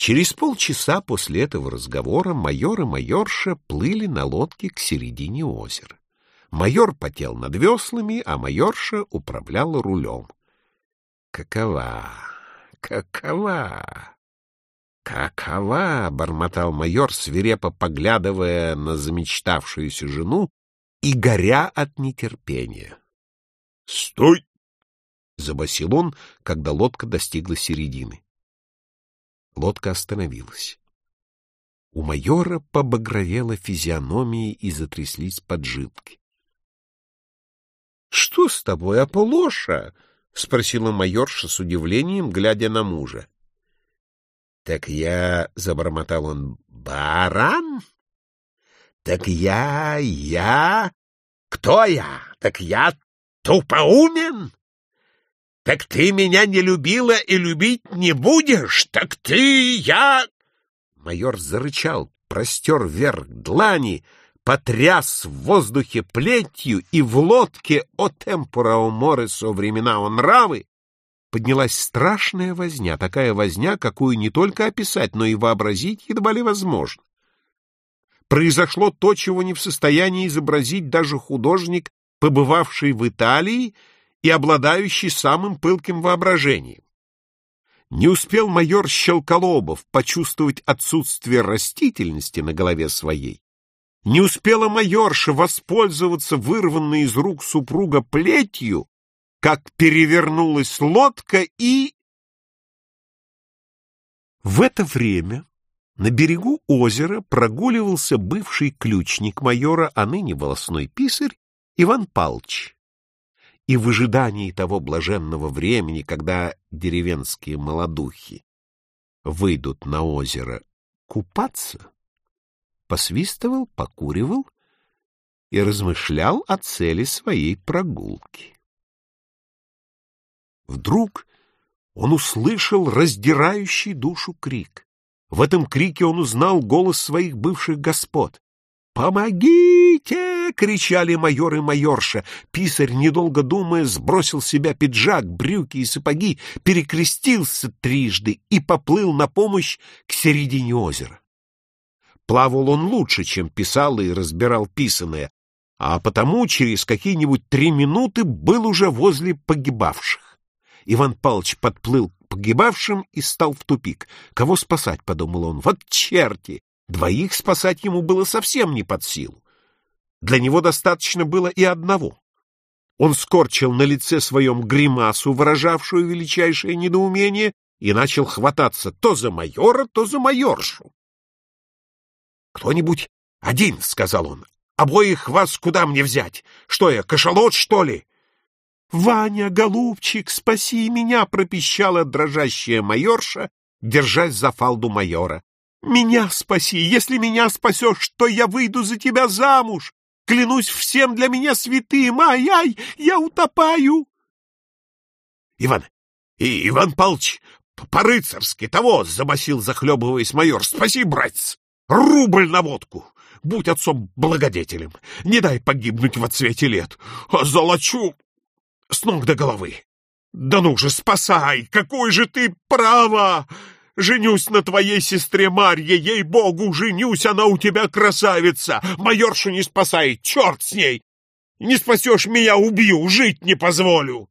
Через полчаса после этого разговора майор и майорша плыли на лодке к середине озера. Майор потел над веслами, а майорша управляла рулем. Какова, какова, какова, — бормотал майор, свирепо поглядывая на замечтавшуюся жену и горя от нетерпения. — Стой! — забасил он, когда лодка достигла середины. Лодка остановилась. У майора побагровела физиономия и затряслись поджилки. — Что с тобой, Аполлоша? — спросила майорша с удивлением, глядя на мужа. — Так я, — забормотал он, — баран? Так я, я... Кто я? Так я тупоумен? Так ты меня не любила и любить не будешь? Так ты, я...» Майор зарычал, простер вверх длани, потряс в воздухе плетью, и в лодке о темпора о море со времена о нравы поднялась страшная возня, такая возня, какую не только описать, но и вообразить едва ли возможно. Произошло то, чего не в состоянии изобразить даже художник, побывавший в Италии и обладающий самым пылким воображением. Не успел майор Щелколобов почувствовать отсутствие растительности на голове своей, не успела майорша воспользоваться вырванной из рук супруга плетью, как перевернулась лодка и... В это время на берегу озера прогуливался бывший ключник майора, а ныне волосной писарь, Иван Палч и в ожидании того блаженного времени, когда деревенские молодухи выйдут на озеро купаться, посвистывал, покуривал и размышлял о цели своей прогулки. Вдруг он услышал раздирающий душу крик. В этом крике он узнал голос своих бывших господ. «Помогите!» — кричали майор и майорша. Писарь, недолго думая, сбросил с себя пиджак, брюки и сапоги, перекрестился трижды и поплыл на помощь к середине озера. Плавал он лучше, чем писал и разбирал писанное, а потому через какие-нибудь три минуты был уже возле погибавших. Иван Павлович подплыл к погибавшим и стал в тупик. Кого спасать, — подумал он, — вот черти! Двоих спасать ему было совсем не под силу. Для него достаточно было и одного. Он скорчил на лице своем гримасу, выражавшую величайшее недоумение, и начал хвататься то за майора, то за майоршу. «Кто-нибудь один», — сказал он, — «обоих вас куда мне взять? Что я, кашалот, что ли?» «Ваня, голубчик, спаси меня!» — пропищала дрожащая майорша, держась за фалду майора. Меня спаси! Если меня спасешь, то я выйду за тебя замуж! Клянусь всем для меня святым! Ай-ай, я утопаю!» «Иван, и Иван Палч, по-рыцарски того!» — забасил, захлебываясь майор. «Спаси, братец! Рубль на водку! Будь отцом благодетелем! Не дай погибнуть во цвете лет! Золочу с ног до головы! Да ну же, спасай! Какой же ты право!» Женюсь на твоей сестре Марье, ей-богу, женюсь, она у тебя красавица. Майоршу не спасай, черт с ней! Не спасешь меня, убью, жить не позволю!»